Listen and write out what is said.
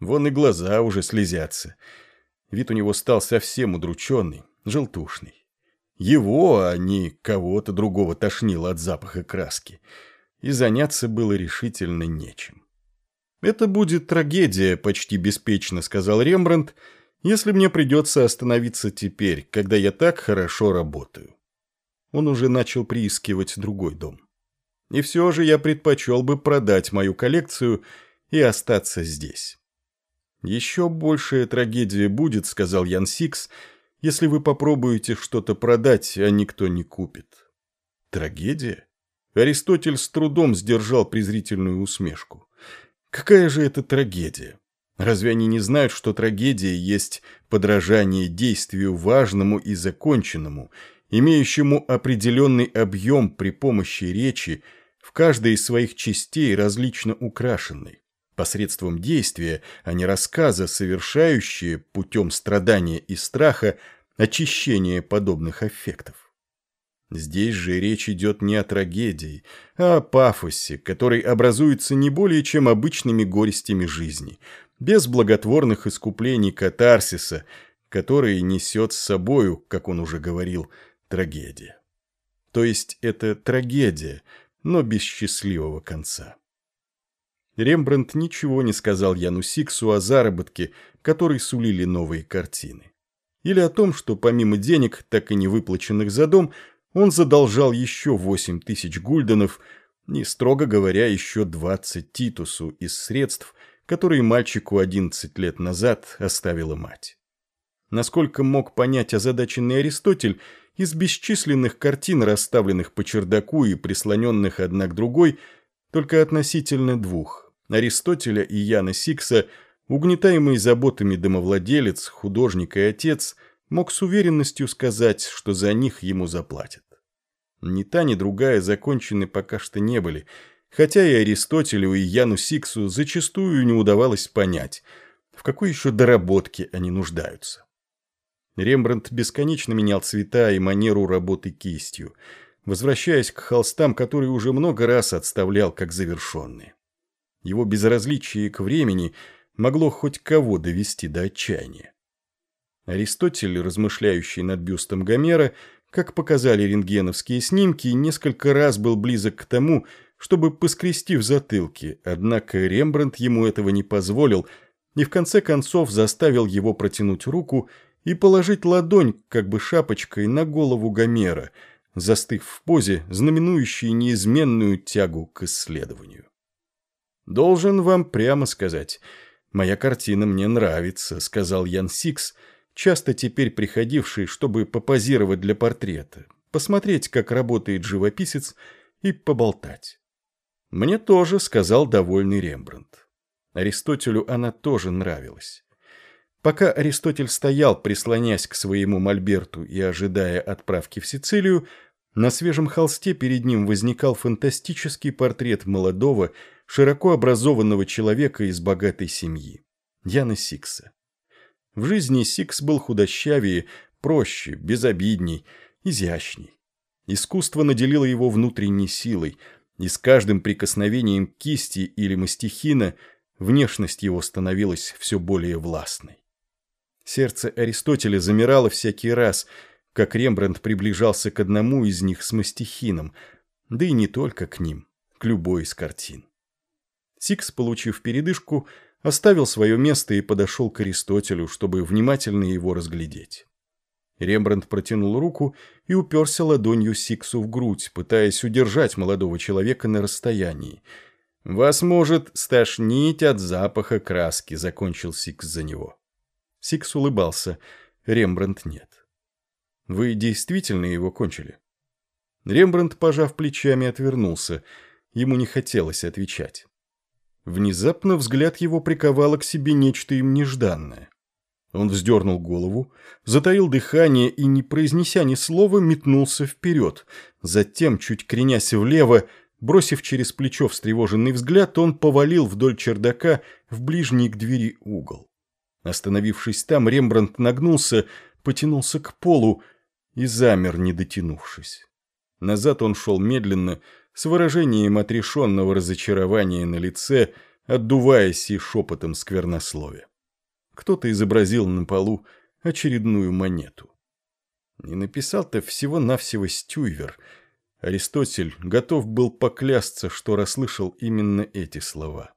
Вон и глаза уже слезятся. Вид у него стал совсем удрученный, желтушный. Его, а не кого-то другого тошнило от запаха краски. И заняться было решительно нечем. «Это будет трагедия», — почти беспечно сказал Рембрандт, «если мне придется остановиться теперь, когда я так хорошо работаю». Он уже начал приискивать другой дом. И все же я предпочел бы продать мою коллекцию и остаться здесь. «Еще большая трагедия будет», — сказал Ян Сикс, «если вы попробуете что-то продать, а никто не купит». «Трагедия?» Аристотель с трудом сдержал презрительную усмешку. «Какая же это трагедия? Разве они не знают, что трагедия есть подражание действию важному и законченному, имеющему определенный объем при помощи речи, в каждой из своих частей различно украшенной, посредством действия, а не рассказа, совершающие путем страдания и страха очищение подобных аффектов. Здесь же речь идет не о трагедии, а о пафосе, который образуется не более чем обычными горестями жизни, без благотворных искуплений катарсиса, который несет с собою, как он уже говорил, трагедия. То есть это трагедия, но без счастливого конца. Рембрандт ничего не сказал Яну Сиксу о заработке, который сулили новые картины. Или о том, что помимо денег, так и не выплаченных за дом, он задолжал еще восемь тысяч гульденов, не строго говоря, еще двадцать Титусу из средств, которые мальчику одиннадцать лет назад оставила мать. Насколько мог понять озадаченный Аристотель, из бесчисленных картин, расставленных по чердаку и прислоненных одна к другой, только относительно двух – Аристотеля и Яна Сикса, угнетаемый заботами домовладелец, художник и отец, мог с уверенностью сказать, что за них ему заплатят. Ни та, ни другая закончены пока что не были, хотя и Аристотелю, и Яну Сиксу зачастую не удавалось понять, в какой еще доработке они нуждаются. Рембрандт бесконечно менял цвета и манеру работы кистью, возвращаясь к холстам, которые уже много раз отставлял как завершенные. Его безразличие к времени могло хоть кого довести до отчаяния. Аристотель, размышляющий над бюстом Гомера, как показали рентгеновские снимки, несколько раз был близок к тому, чтобы поскрести в затылке, однако Рембрандт ему этого не позволил и в конце концов заставил его протянуть руку и положить ладонь, как бы шапочкой, на голову Гомера, застыв в позе, знаменующей неизменную тягу к исследованию. «Должен вам прямо сказать, моя картина мне нравится», — сказал Ян Сикс, часто теперь приходивший, чтобы попозировать для портрета, посмотреть, как работает живописец, и поболтать. «Мне тоже», — сказал довольный Рембрандт. Аристотелю она тоже нравилась. Пока Аристотель стоял, прислонясь к своему мольберту и ожидая отправки в Сицилию, на свежем холсте перед ним возникал фантастический портрет молодого, широко образованного человека из богатой семьи – Яна Сикса. В жизни Сикс был худощавее, проще, безобидней, изящней. Искусство наделило его внутренней силой, и с каждым прикосновением кисти или мастихина внешность его становилась все более властной. Сердце Аристотеля замирало всякий раз, как Рембрандт приближался к одному из них с мастихином, да и не только к ним, к любой из картин. Сикс, получив передышку, оставил свое место и подошел к Аристотелю, чтобы внимательно его разглядеть. Рембрандт протянул руку и уперся ладонью Сиксу в грудь, пытаясь удержать молодого человека на расстоянии. «Вас может стошнить от запаха краски», — закончил Сикс за него. Сикс улыбался. Рембрандт нет. «Вы действительно его кончили?» Рембрандт, пожав плечами, отвернулся. Ему не хотелось отвечать. Внезапно взгляд его приковало к себе нечто им нежданное. Он вздернул голову, затаил дыхание и, не произнеся ни слова, метнулся вперед. Затем, чуть кренясь влево, бросив через плечо встревоженный взгляд, он повалил вдоль чердака в ближний к двери угол. Остановившись там, Рембрандт нагнулся, потянулся к полу и замер, не дотянувшись. Назад он шел медленно, с выражением отрешенного разочарования на лице, отдуваясь и шепотом сквернословия. Кто-то изобразил на полу очередную монету. Не написал-то всего-навсего Стюйвер. Аристотель готов был поклясться, что расслышал именно эти слова.